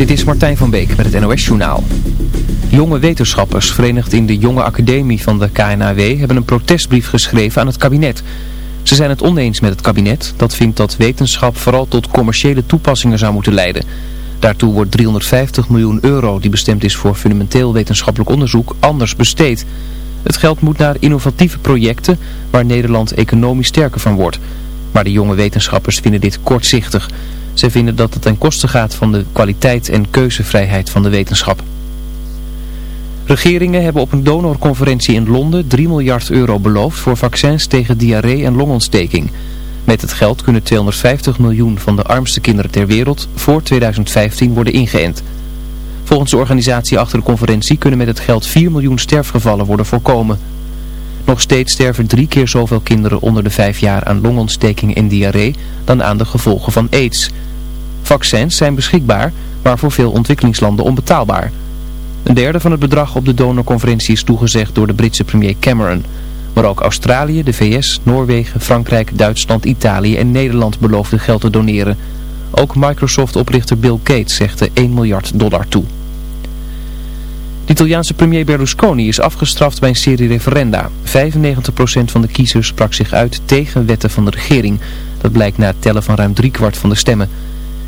Dit is Martijn van Beek met het NOS Journaal. Jonge wetenschappers, verenigd in de Jonge Academie van de KNAW, hebben een protestbrief geschreven aan het kabinet. Ze zijn het oneens met het kabinet, dat vindt dat wetenschap vooral tot commerciële toepassingen zou moeten leiden. Daartoe wordt 350 miljoen euro, die bestemd is voor fundamenteel wetenschappelijk onderzoek, anders besteed. Het geld moet naar innovatieve projecten waar Nederland economisch sterker van wordt. Maar de jonge wetenschappers vinden dit kortzichtig. Zij vinden dat het ten koste gaat van de kwaliteit en keuzevrijheid van de wetenschap. Regeringen hebben op een donorconferentie in Londen 3 miljard euro beloofd voor vaccins tegen diarree en longontsteking. Met het geld kunnen 250 miljoen van de armste kinderen ter wereld voor 2015 worden ingeënt. Volgens de organisatie achter de conferentie kunnen met het geld 4 miljoen sterfgevallen worden voorkomen. Nog steeds sterven drie keer zoveel kinderen onder de vijf jaar aan longontsteking en diarree dan aan de gevolgen van aids. Vaccins zijn beschikbaar, maar voor veel ontwikkelingslanden onbetaalbaar. Een derde van het bedrag op de donorconferentie is toegezegd door de Britse premier Cameron. Maar ook Australië, de VS, Noorwegen, Frankrijk, Duitsland, Italië en Nederland beloofden geld te doneren. Ook Microsoft-oprichter Bill Gates zegt er 1 miljard dollar toe. De Italiaanse premier Berlusconi is afgestraft bij een serie referenda. 95% van de kiezers sprak zich uit tegen wetten van de regering. Dat blijkt na het tellen van ruim driekwart van de stemmen.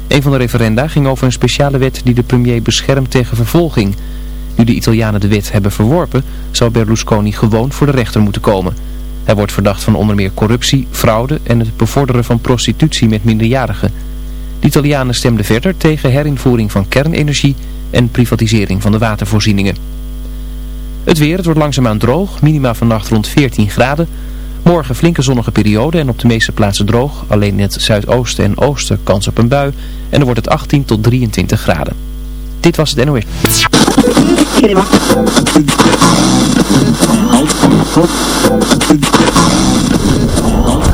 Een van de referenda ging over een speciale wet die de premier beschermt tegen vervolging. Nu de Italianen de wet hebben verworpen, zou Berlusconi gewoon voor de rechter moeten komen. Hij wordt verdacht van onder meer corruptie, fraude en het bevorderen van prostitutie met minderjarigen. De Italianen stemden verder tegen herinvoering van kernenergie en privatisering van de watervoorzieningen. Het weer, het wordt langzaamaan droog, minima vannacht rond 14 graden. Morgen flinke zonnige periode en op de meeste plaatsen droog. Alleen in het zuidoosten en oosten kans op een bui. En dan wordt het 18 tot 23 graden. Dit was het NOS.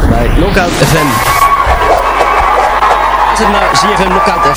Bij Knockout FM. Is het ZFM Knockout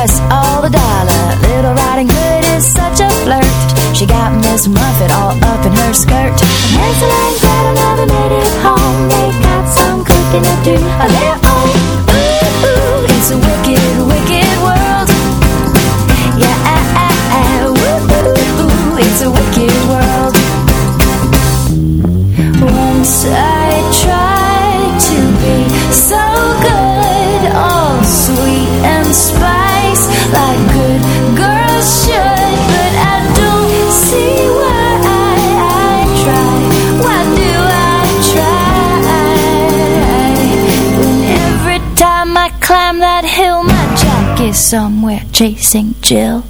us all the dollar. Little Riding Hood is such a flirt. She got Miss Muffet all up in her skirt. Hansel and Gretel never made it home. They got some cooking to do. Of their that hill, my jack is somewhere chasing Jill.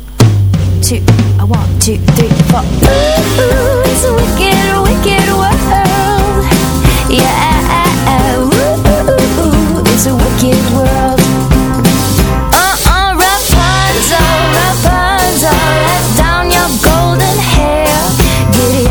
Two, I one, two, three, four. Ooh, it's a wicked, wicked world. Yeah, ooh, it's a wicked world. Uh-uh, your golden hair. Giddy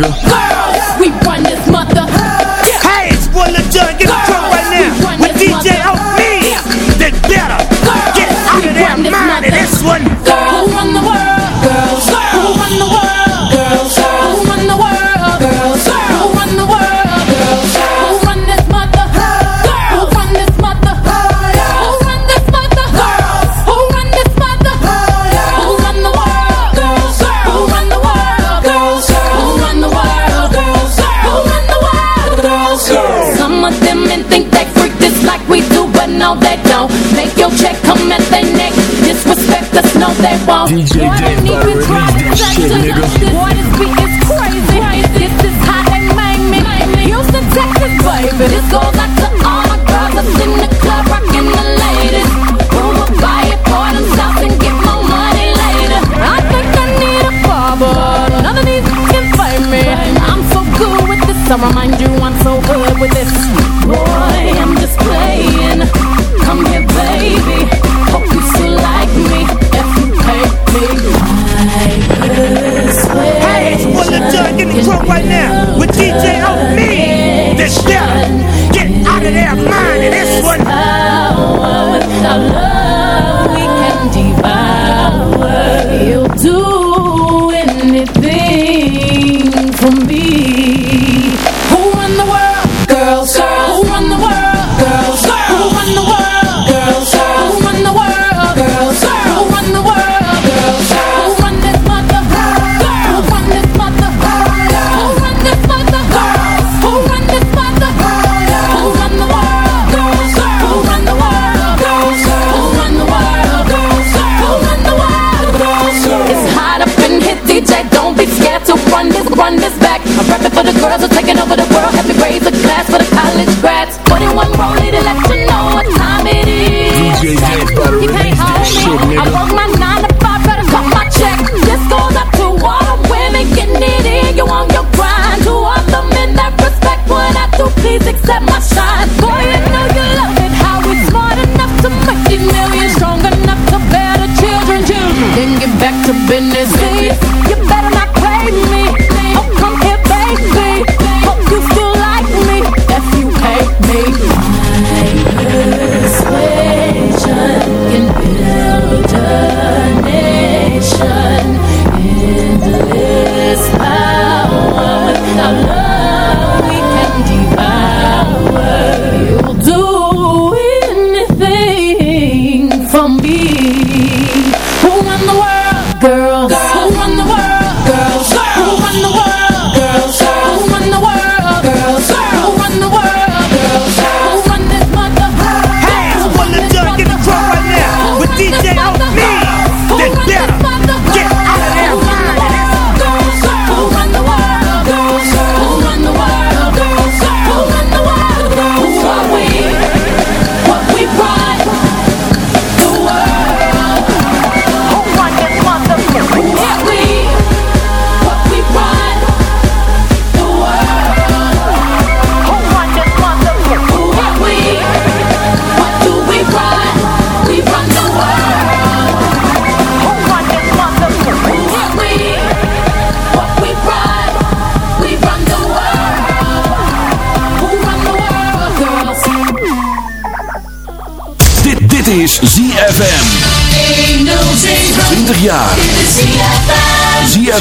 nigga. DJ Dead Butter, release this shit, nigga.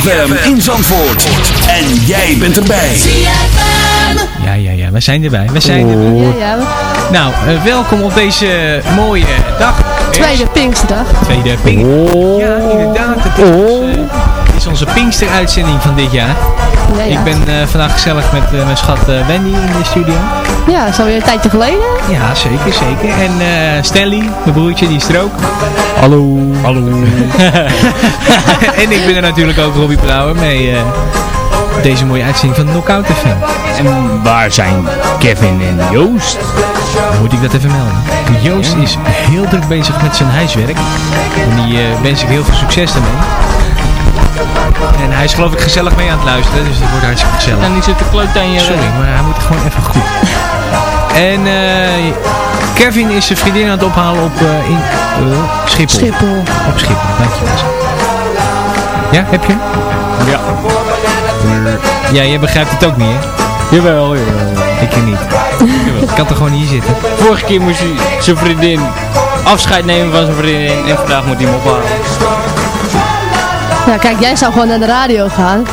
ZFM in Zandvoort. En jij bent erbij. Ja, ja, ja, we zijn erbij. We zijn erbij. Ja, ja. Nou, eh, welkom op deze mooie dag. Tweede Pinksterdag. Tweede Pink. Ja, inderdaad. Het is, onze, het is onze Pinkster-uitzending van dit jaar. Ja, ja. Ik ben eh, vandaag gezellig met eh, mijn schat eh, Wendy in de studio. Ja, dat is alweer een tijdje geleden. Ja, zeker, zeker. En eh, Stanley, mijn broertje, die is er ook. Hallo. Hallo. en ik ben er natuurlijk ook, Robbie Brouwer, mee eh, deze mooie uitzending van Knockout FM. En waar zijn Kevin en Joost? Moet ik dat even melden. Joost is heel druk bezig met zijn huiswerk. En die eh, wens ik heel veel succes daarmee. En hij is geloof ik gezellig mee aan het luisteren, dus het wordt hartstikke gezellig. En die zit te kloot aan je... Sorry, maar hij moet gewoon even goed. En eh, Kevin is zijn vriendin aan het ophalen op eh, in, eh, Schiphol. Schiphol. Op Schiphol, dankjewel. Ja, heb je? hem? Ja. Ja, jij begrijpt het ook niet, hè? Jawel, jawel. Ik niet. Jawel, Ik kan toch gewoon hier zitten? Vorige keer moest hij zijn vriendin afscheid nemen van zijn vriendin. En vandaag moet hij hem ophalen. Ja, kijk, jij zou gewoon naar de radio gaan.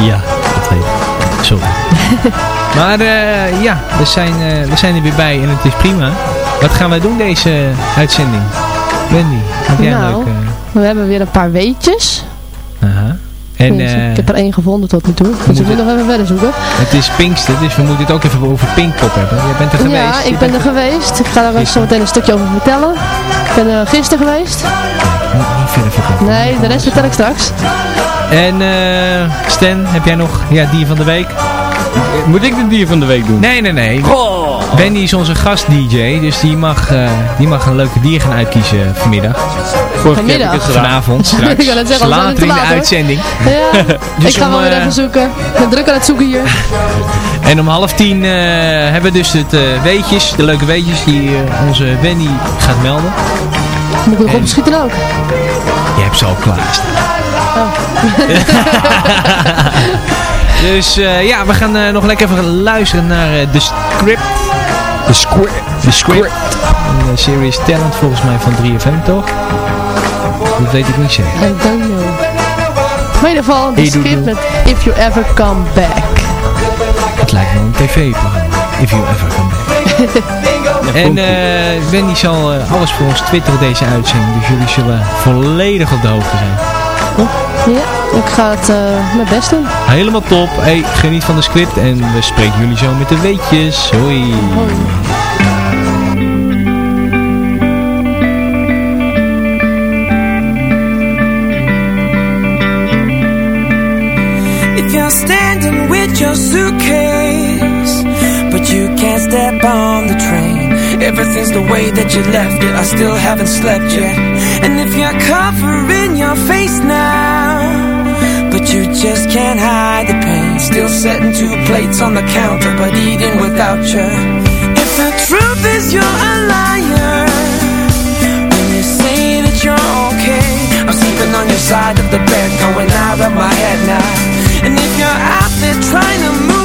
Ja, dat weet ik. Sorry. maar eh, ja, we zijn, eh, we zijn er weer bij en het is prima. Wat gaan wij doen deze uitzending? Wendy, heb jij Nou. een leuke... We hebben weer een paar weetjes. Aha. En eh, ik heb er één gevonden tot nu toe. Dus ik moet nog even verder zoeken. het is Pinkster, dus we moeten het ook even over Pinkpop hebben. Jij bent er geweest. Ja, ik ben er geweest. Ik ga daar zo meteen een stukje over vertellen. Ik ben er gisteren geweest. Verder verkopen. Nee, de rest vertel ik straks. En eh Stan, heb jij nog ja, dier van de week? Moet ik de dier van de week doen? Nee, nee, nee. Goh. Wendy is onze gast-dj, dus die mag, eh, die mag een leuke dier gaan uitkiezen vanmiddag. Vorige keer heb ik Vanmiddag. het. Vanavond, Ik straks. kan het zeggen, later in de hoor. uitzending. Ja, Dus ik ga om, wel weer eh, even zoeken. Ik ben druk aan het zoeken hier. En om half tien eh, hebben we dus het weetjes, de leuke weetjes die onze Wendy gaat melden. Moet ik nog En- opschieten ook? Je hebt ze al klaarstaan. dus eh, ja, we gaan eh, nog lekker even luisteren naar eh, de script. De script. De script. Een eh, series Talent volgens mij van 3FM toch? Dat weet ik niet zeker. I don't know. Maar in ieder geval, de doe. met If You Ever Come Back. Het lijkt wel een tv-programma. If you ever come back. en eh Wendy zal eh, alles voor ons twitteren deze uitzending. Dus jullie zullen volledig op de hoogte zijn. Ja, ik ga het eh, mijn best doen. Helemaal top. Hey, geniet van de script en we spreken jullie zo met de weetjes. Hoi. If you're standing with your suitcase, but you can't everything's the way that you left it. I still haven't slept yet. And if you're covering your face now, but you just can't hide the pain, still setting two plates on the counter, but eating without you. If the truth is you're a liar, when you say that you're okay, I'm sleeping on your side of the bed, going out of my head now. And if you're out there trying to move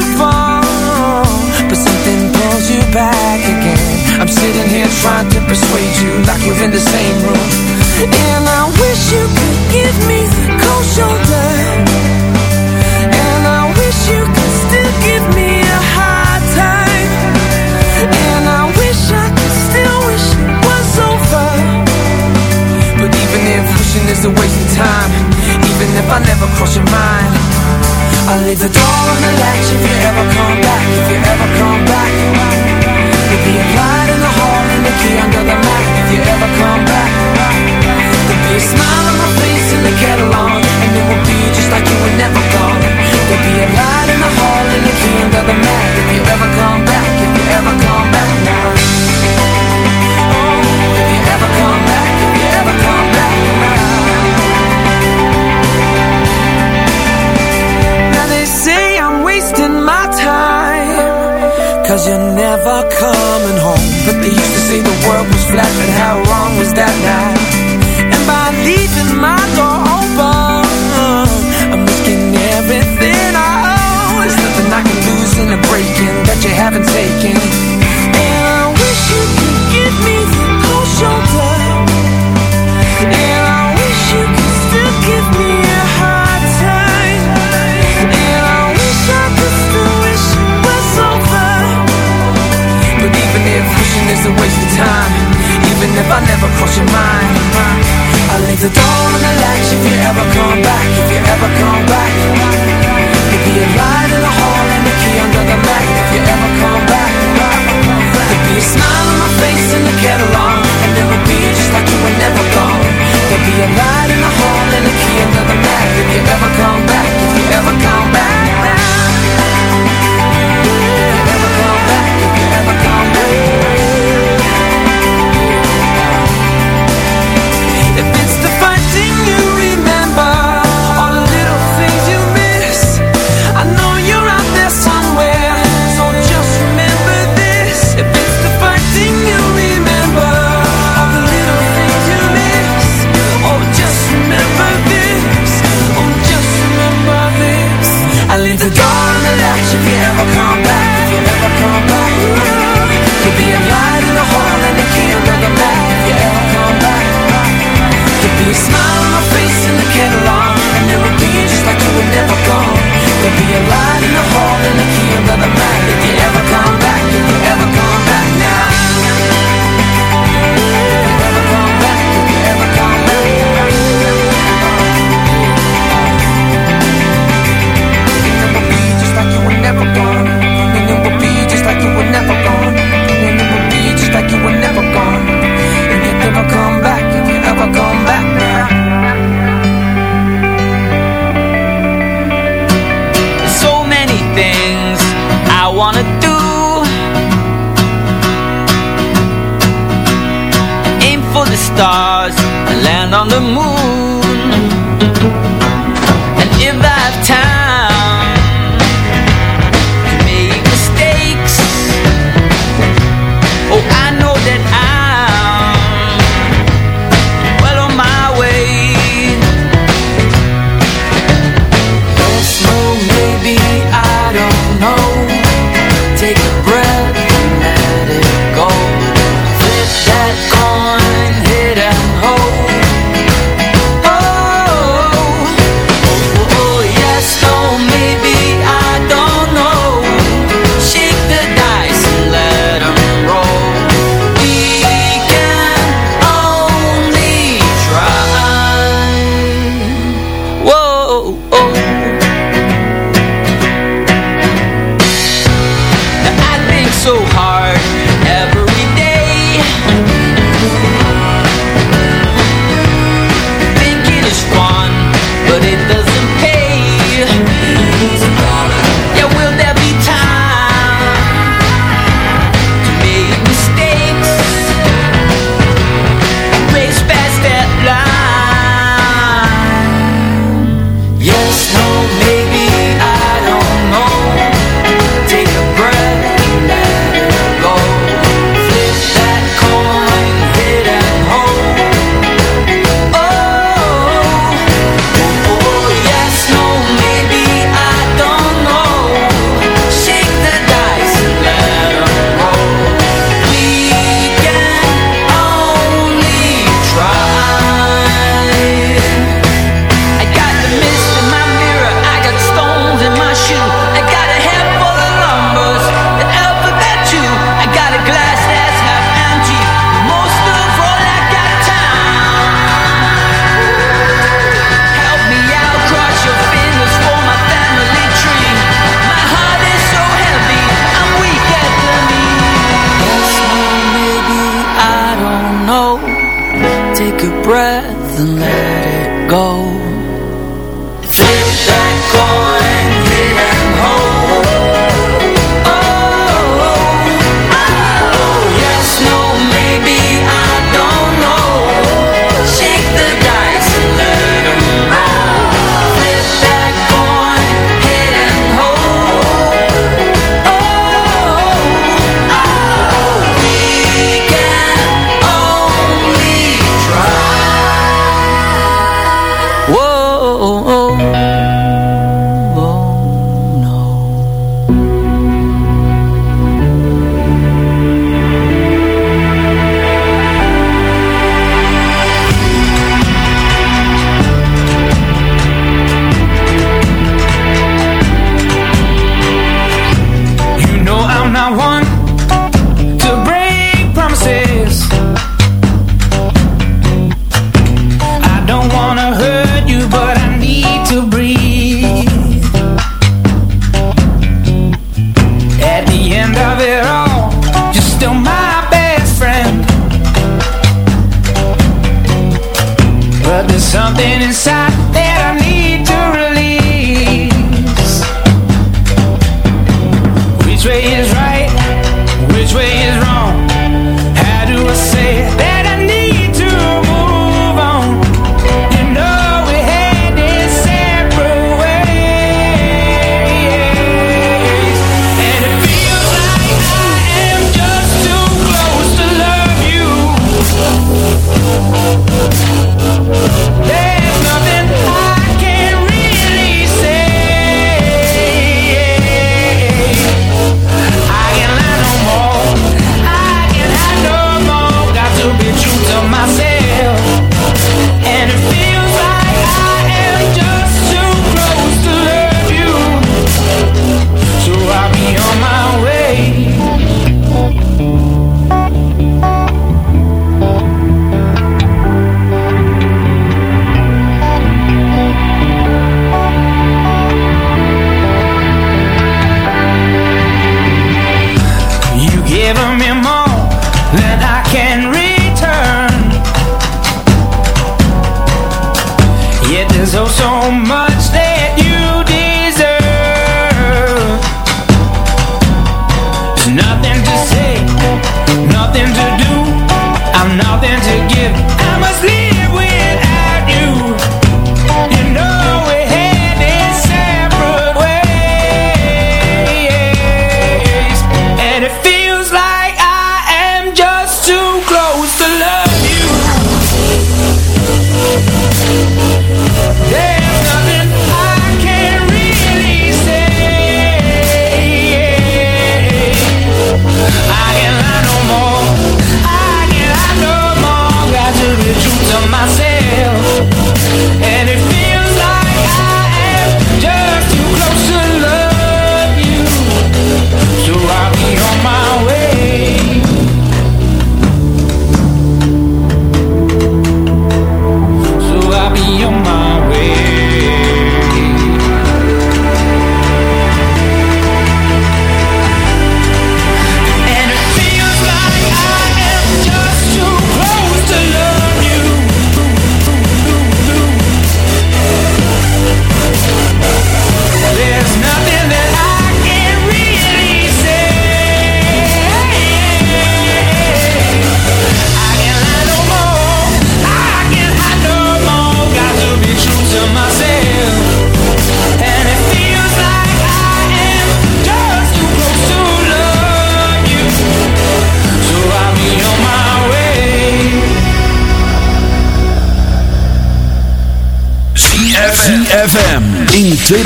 I'm sitting here trying to persuade you like we're in the same room. And I wish you could give me the cold shoulder. And I wish you could still give me a hard time. And I wish I could still wish it was over. But even if wishing is a waste of time, even if I never cross your mind, I'll leave the door on the latch if you ever come back, if you ever come back. There'll be a light in the hall and the key under the mat if you ever come back. There'll be a smile on my face and the kettle on, and it will be just like you were never gone.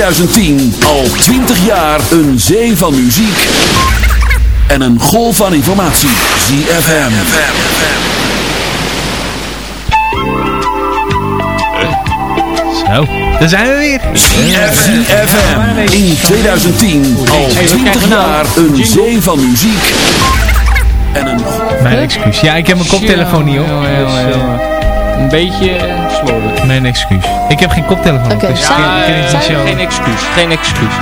2010 al 20 jaar een zee van muziek en een golf van informatie. ZFM. Zo, daar zijn we weer. ZFM. In 2010 al 20 jaar een zee van muziek en een golf Mijn excuus. Ja, ik heb mijn koptelefoon niet op. Eh. Een beetje uh, slordig. Mijn excuus. Ik heb geen koptelefoon op, Oké, dus ik ik het zo... Geen excuus, geen excuus.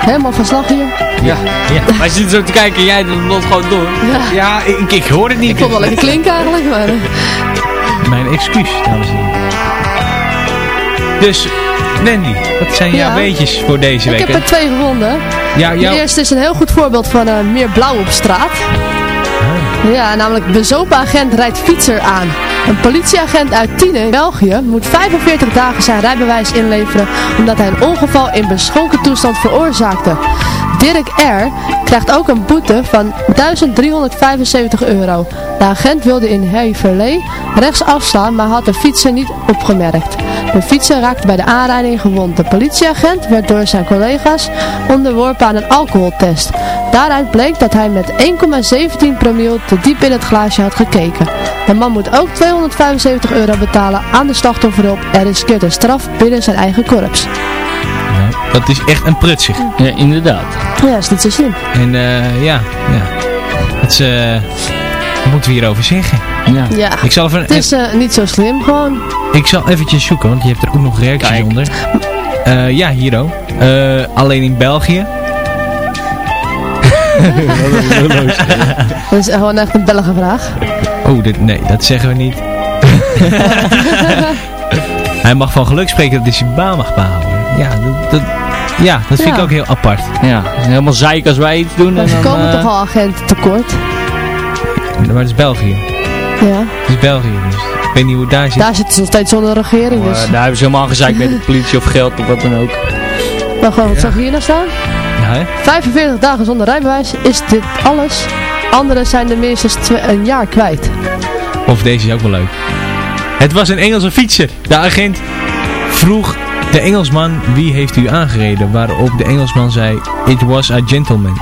Helemaal van slag hier. Ja. Ja. Wij zitten zo te kijken en jij loopt gewoon door. Ja. Ja, ik, ik hoor het niet. Ik vond wel lekker klinken eigenlijk, maar... eh, Mijn excuus, dames en heren. Dus, Wendy, wat zijn jouw Ja. weetjes voor deze Ik week? heb er twee gevonden. Ja, De jouw... eerste is een heel goed voorbeeld van eh, meer blauw op straat. Ja, namelijk bezopen agent rijdt fietser aan. Een politieagent uit Tiene in België moet 45 dagen zijn rijbewijs inleveren omdat hij een ongeval in beschonken toestand veroorzaakte. Dirk R. krijgt ook een boete van 1375 euro. De agent wilde in Heverlee rechts afslaan, maar had de fietser niet opgemerkt. De fietser raakte bij de aanrijding gewond. De politieagent werd door zijn collega's onderworpen aan een alcoholtest. Daaruit bleek dat hij met 1,17 promiel te diep in het glaasje had gekeken. De man moet ook 275 euro betalen aan de slachtofferhulp en riskeert een straf binnen zijn eigen korps. Ja, dat is echt een prutsig. Ja, inderdaad. Ja, is niet zo slim. En eh, ja, ja. Het is, eh, wat moeten we hierover zeggen? Ja. Ja, Ik zal, even, het is eh, niet zo slim gewoon. ik zal eventjes zoeken, want je hebt er ook nog reacties Kijk. onder. Eh, ja, hier ook. Eh, alleen in België. Dat is gewoon echt een bellige vraag. Oh, dit, nee, dat zeggen we niet. Hij mag van geluk spreken dat hij zijn baan mag behouden. Ja, dat, dat, ja, dat vind ik Ja. ook heel apart. Ja, helemaal zeik als wij iets doen. Maar En ze dan, komen eh, toch al agenten tekort. Maar het is België. Ja, Het is België, dus ik weet niet hoe het daar zit. daar zitten ze nog steeds zonder regering. eh, Dus. daar hebben ze helemaal gezeik met de politie of geld of wat dan ook. Maar gewoon, wat zag je hier nou staan? Hè? 45 dagen zonder rijbewijs is dit alles. Anderen zijn er minstens twee- een jaar kwijt. Of deze is ook wel leuk. Het was een Engelse fietser. De agent vroeg de Engelsman wie heeft u aangereden. Waarop de Engelsman zei, it was a gentleman.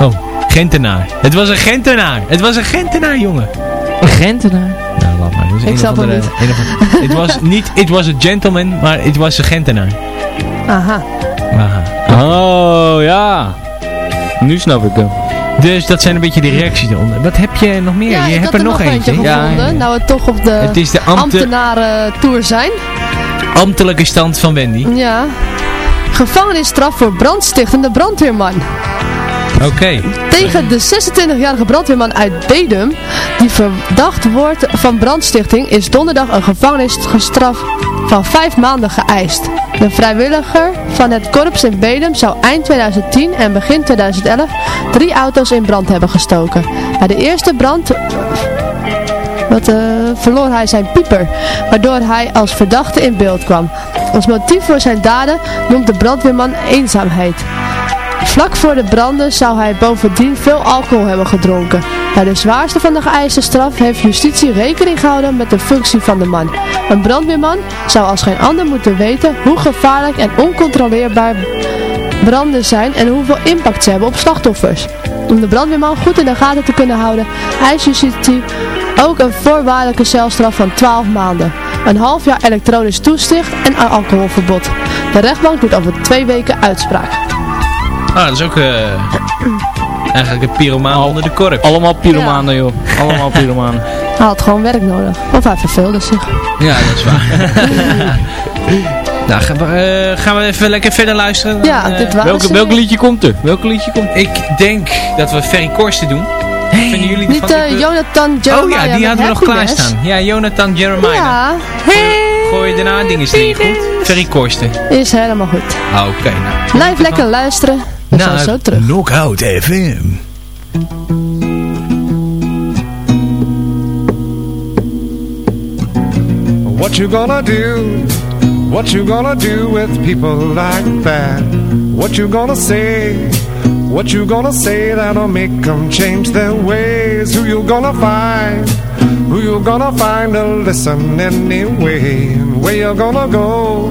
Oh, Gentenaar. Het was een Gentenaar. Het was een Gentenaar, jongen. Een Gentenaar? Nou, laat maar. Dat is Ik een snap een of andere- Het was niet, it was a gentleman, maar it was a Gentenaar. Aha. Aha. Oh, ja. Nu snap ik hem. Dus dat zijn een beetje de reacties eronder. Wat heb je nog meer? Ja, je hebt er nog eentje. Ja. Nou, we toch op de Het is de ambte- ambtenaren tour zijn. ambtelijke stand van Wendy. Ja. Gevangenisstraf voor brandstichtende brandweerman. Oké. Tegen de 26-jarige brandweerman uit Bedum, die verdacht wordt van brandstichting, is donderdag een gevangenisstraf van 5 maanden geëist. De vrijwilliger van het korps in Bedum zou eind 2010 en begin 2011 drie auto's in brand hebben gestoken. Bij de eerste brand wat, eh, verloor hij zijn pieper, waardoor hij als verdachte in beeld kwam. Als motief voor zijn daden noemt de brandweerman eenzaamheid. Vlak voor de branden zou hij bovendien veel alcohol hebben gedronken. Bij de zwaarste van de geëiste straf heeft justitie rekening gehouden met de functie van de man. Een brandweerman zou als geen ander moeten weten hoe gevaarlijk en oncontroleerbaar branden zijn en hoeveel impact ze hebben op slachtoffers. Om de brandweerman goed in de gaten te kunnen houden, eist justitie ook een voorwaardelijke celstraf van 12 maanden. Een half jaar elektronisch toezicht en een alcoholverbod. De rechtbank doet over twee weken uitspraak. Ah, dat is ook eh, eigenlijk een pyromaan onder de korp. Allemaal pyromanen, joh. Allemaal pyromanen. Hij had gewoon werk nodig. Of hij verveelde zich. Ja, dat is waar. nou, gaan we, eh, gaan we even lekker verder luisteren? Dan, Ja, eh, dit was Welke, welk liedje komt er? Welk liedje komt er? Ik denk dat we Ferry Korsten doen. Vinden jullie Niet van- eh, ik- Jonathan Jeremiah Oh ja, die hadden we nog klaarstaan. Ja, Jonathan Jeremiah. Ja, Gooi je daarna dingen niet goed? Ferry Korsten. is helemaal goed. Ah, Oké, nou. Blijf lekker luisteren. We zijn zo terug. Knockout FM. What you gonna do? What you gonna do with people like that? What you gonna say? What you gonna say that'll make them change their ways? Who you gonna find? Who you gonna find to listen anyway? Where you gonna go?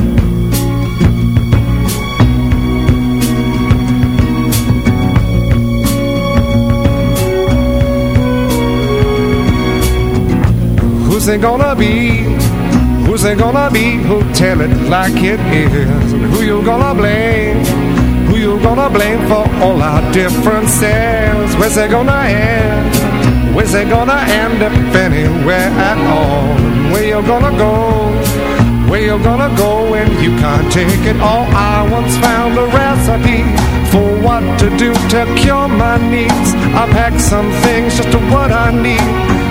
It gonna be? Who's it gonna be? Who'll tell it like it is? Who you gonna blame? Who you gonna blame for all our differences? Where's it gonna end? Where's it gonna end if anywhere at all? Where you gonna go? Where you gonna go when you can't take it all? I once found a recipe for what to do to cure my needs. I packed some things just to what I need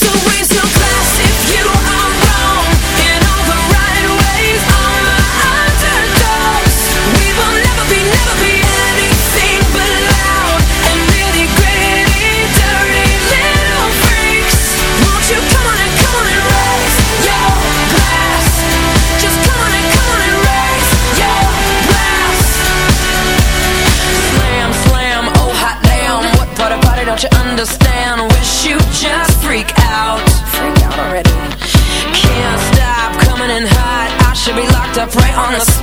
so waste so class if you on the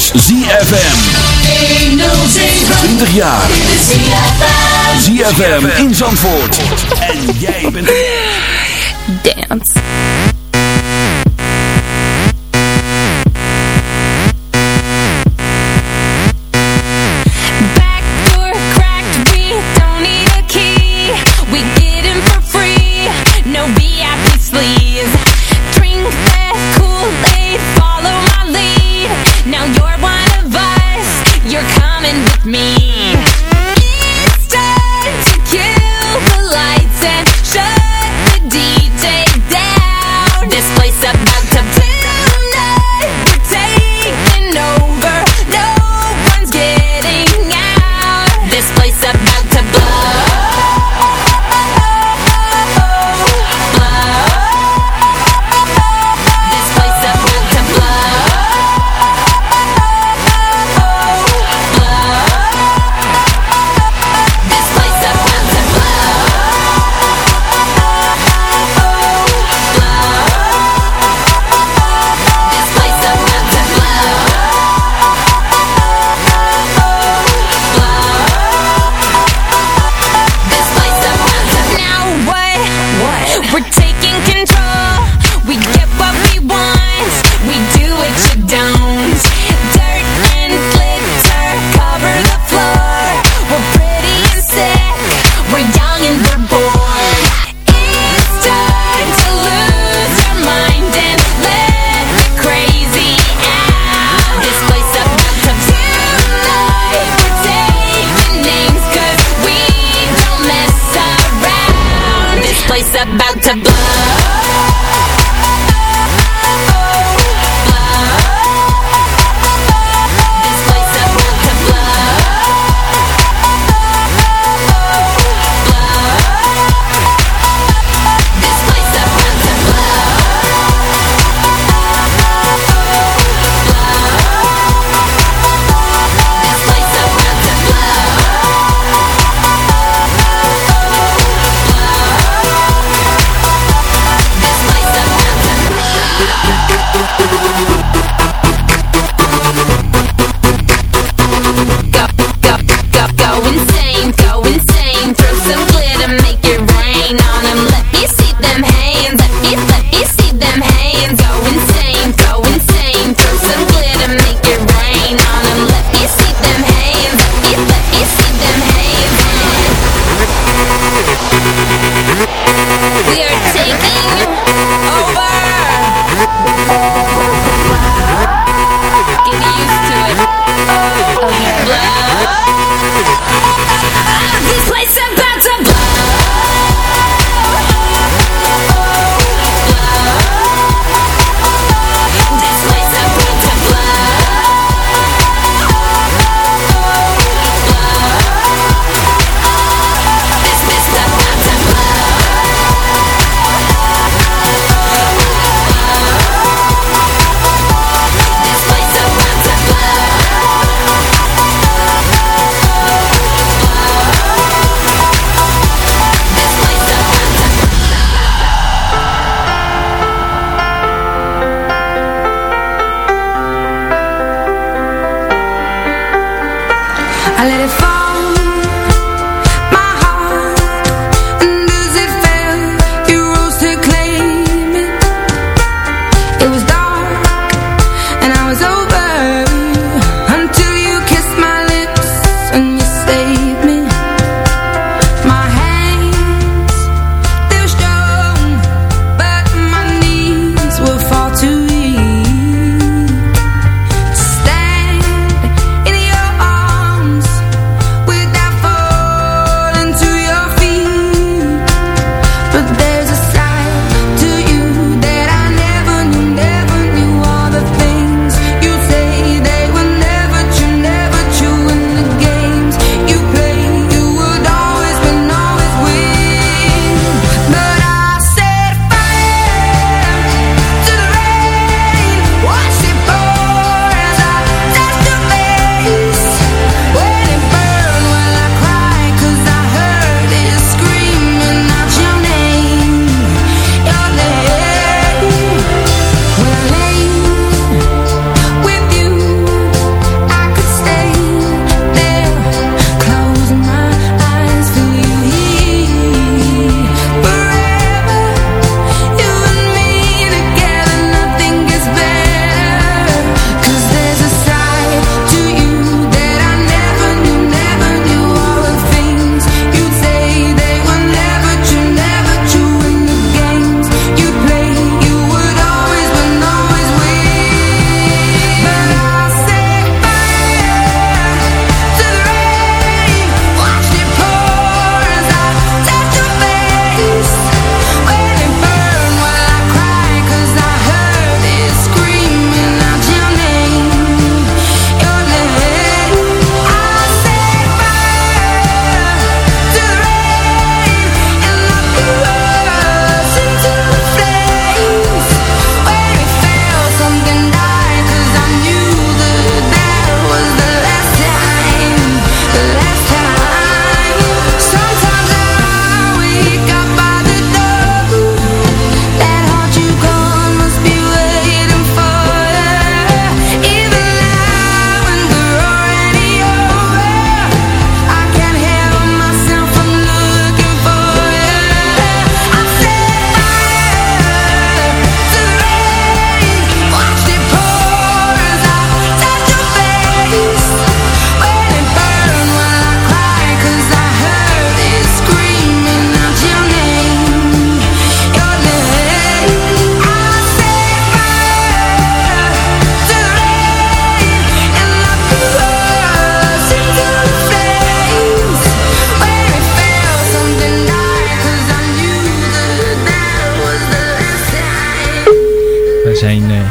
is ZFM. 20 jaar. ZFM in Zandvoort. En jij bent... Dance.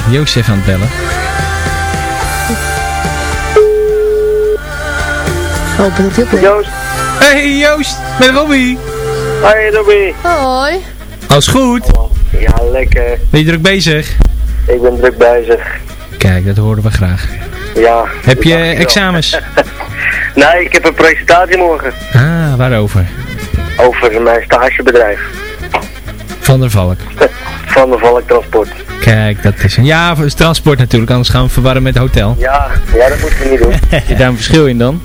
Joost even aan het bellen. Dat het Joost. Hey Joost, met Robbie. Hoi Robbie. Hoi. Alles goed? Ja, lekker. Ben je druk bezig? Ik ben druk bezig. Kijk, dat horen we graag. Ja. Heb je examens? nee, ik heb een presentatie morgen. Ah, waarover? Over mijn stagebedrijf. Van der Valk. Van der Valk Transport. Kijk, dat is een... Ja, voor transport natuurlijk, anders gaan we verwarren met het hotel. Ja, ja dat moeten we niet doen. Zit daar een verschil in dan?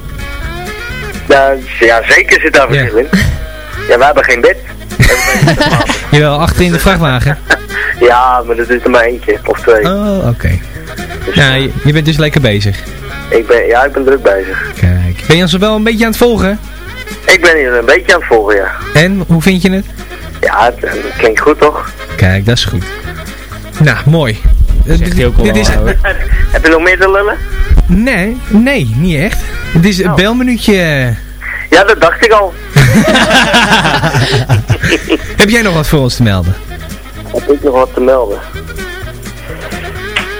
Nou, ja, zeker zit daar verschil in. Ja, wij hebben geen bed. Jawel, achter in de vrachtwagen. Ja, maar dat is er maar eentje, of twee. Oh, oké. Nou, je, je bent dus lekker bezig. Ik ben, ja, ik ben druk bezig. Kijk, ben je ons wel een beetje aan het volgen? Ik ben hier een beetje aan het volgen, ja. En, hoe vind je het? Ja, het, het klinkt goed, toch? Kijk, dat is goed. Nou, mooi. Zegt hij ook al dit is. Heb je nog meer te lullen? Nee, nee, niet echt. Het is een Oh. belminuutje. Ja, dat dacht ik al. Heb jij nog wat voor ons te melden? Heb ik nog wat te melden?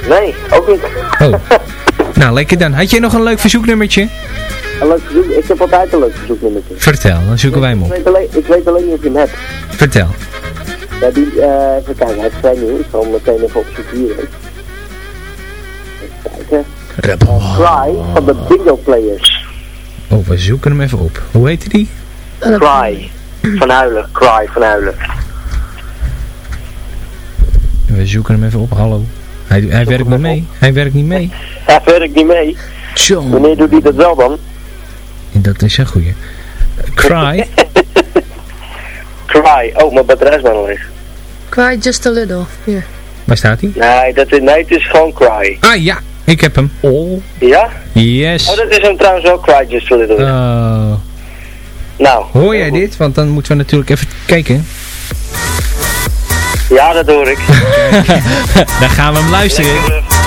Nee, ook niet. Oh. Nou, lekker dan. Had jij nog een leuk verzoeknummertje? Een leuk verzoek. Ik heb altijd een leuk verzoeknummertje. Vertel, dan zoeken wij hem Ik op. weet alleen, ik weet alleen niet of je hem hebt. Vertel. Ja, die, eh, even kijken, hij is vrij nieuw. Ik zal meteen even hier. hè. Even kijken. Cry van de Bingo Players. Oh, we zoeken hem even op. Hoe heette die? Cry. Van huilen. Cry van huilen. We zoeken hem even op. Hallo. Hij, hij werkt niet mee. Hij werkt niet mee. Hij werkt niet mee. Tjonge. Wanneer doet hij dat wel dan? Dat is een goeie. Cry. Cry. Oh, mijn batterij is bijna leeg. Cry just a little. Hier. Waar staat hij? Nee, dat is, nee, het is gewoon Cry. Ah ja, ik heb hem. Oh. Ja? Yes. Oh, dat is hem trouwens wel Cry Just a Little. Oh. nou. Hoor jij dit? Want dan moeten we natuurlijk even kijken. Ja, dat hoor ik. Dan gaan we hem luisteren.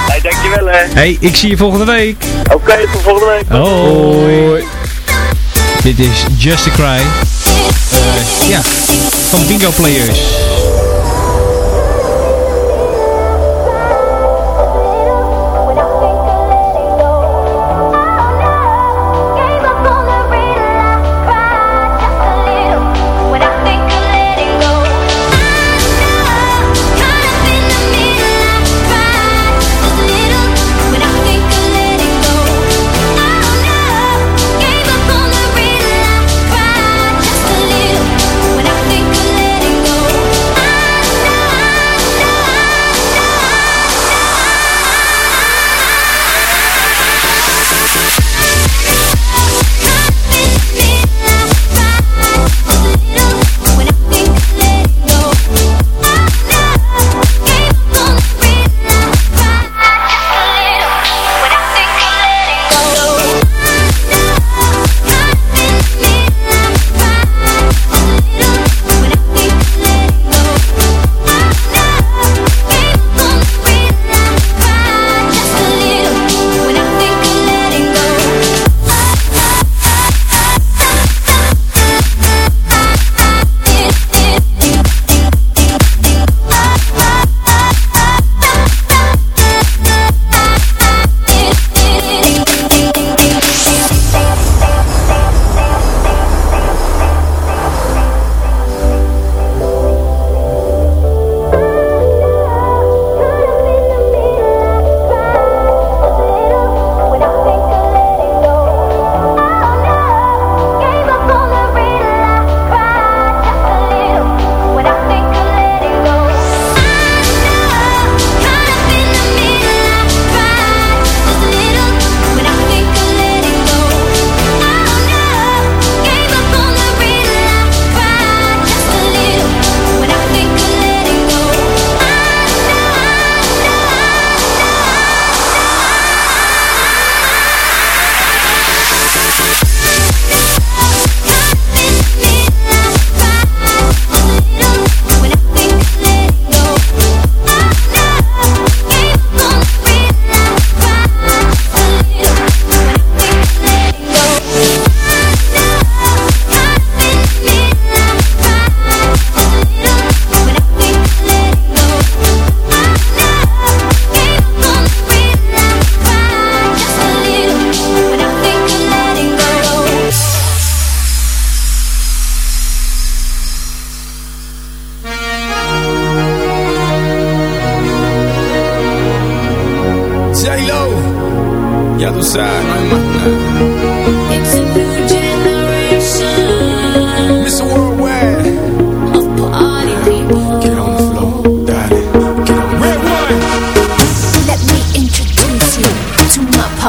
Hey, dankjewel hè. Hey, ik zie je volgende week. Oké, tot volgende week. Hoi. Dit is Just a Cry. Ja, van Bingo Players.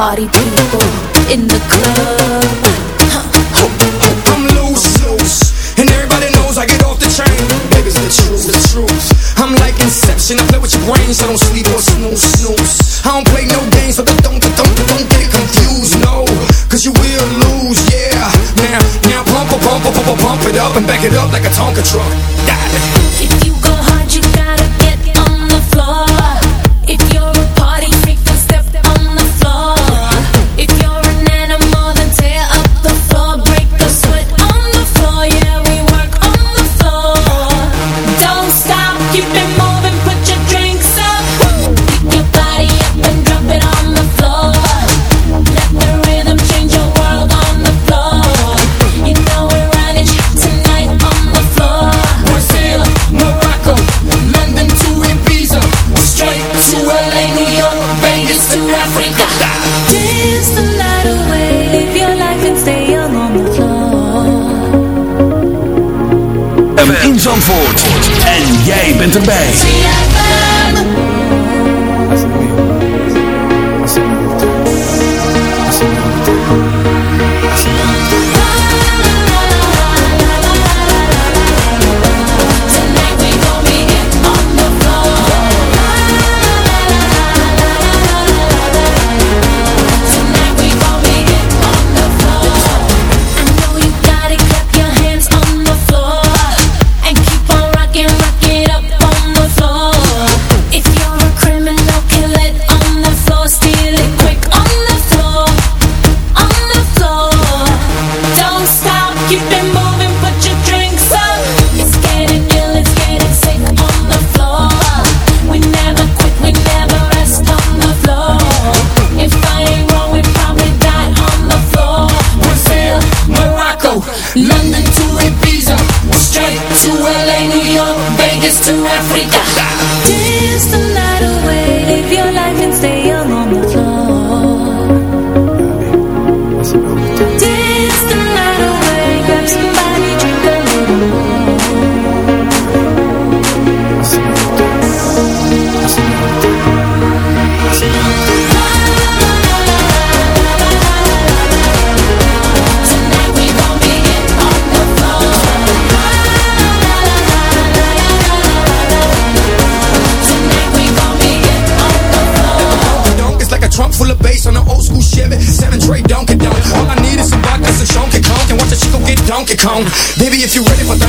party people in the club. I'm loose, loose, and everybody knows I get off the train. Baby's the truth, the truth. I'm like Inception, I play with your brains. So I don't sleep or snooze, snooze. I don't play no games, so don't, don't, don't, don't get confused, no, 'cause you will lose, yeah. Now, now pump, pump, pump, pump, pump it up and back it up like a Tonka truck. Die bent erbij. come. Baby, if you're ready for that.